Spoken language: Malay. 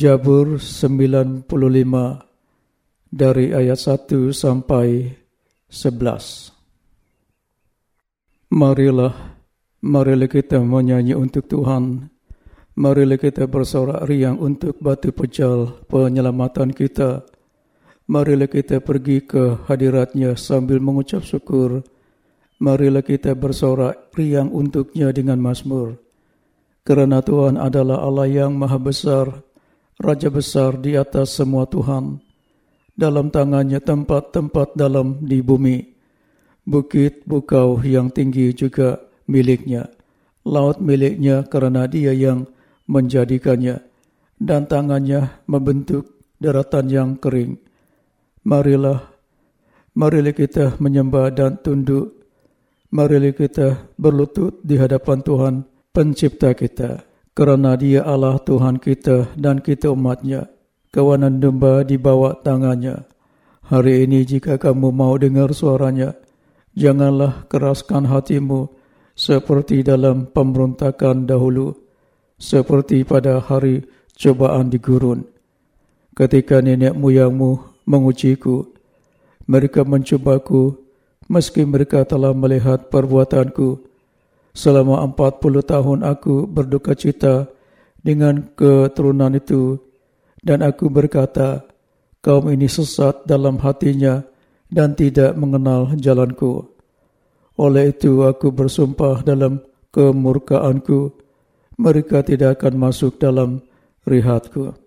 Jabur 95 dari ayat 1 sampai 11. Marilah, marilah kita menyanyi untuk Tuhan. Marilah kita bersorak riang untuk batu pejal penyelamatan kita. Marilah kita pergi ke hadiratnya sambil mengucap syukur. Marilah kita bersorak riang untuknya dengan mazmur. Kerana Tuhan adalah Allah yang maha besar, Raja besar di atas semua Tuhan. Dalam tangannya tempat-tempat dalam di bumi. Bukit bukau yang tinggi juga miliknya. Laut miliknya kerana dia yang menjadikannya. Dan tangannya membentuk daratan yang kering. Marilah, marilah kita menyembah dan tunduk. Marilah kita berlutut di hadapan Tuhan, pencipta kita. Kerana dia Allah Tuhan kita dan kita umatnya. Kawanan domba di bawah tangannya. Hari ini jika kamu mau dengar suaranya, janganlah keraskan hatimu seperti dalam pemberontakan dahulu, seperti pada hari cobaan di gurun. Ketika nenek moyangmu mengujiku. Mereka mencubaku meski mereka telah melihat perbuatanku. Selama empat puluh tahun aku berduka cita dengan keturunan itu dan aku berkata, kaum ini sesat dalam hatinya dan tidak mengenal jalanku. Oleh itu aku bersumpah dalam kemurkaanku, mereka tidak akan masuk dalam rihatku.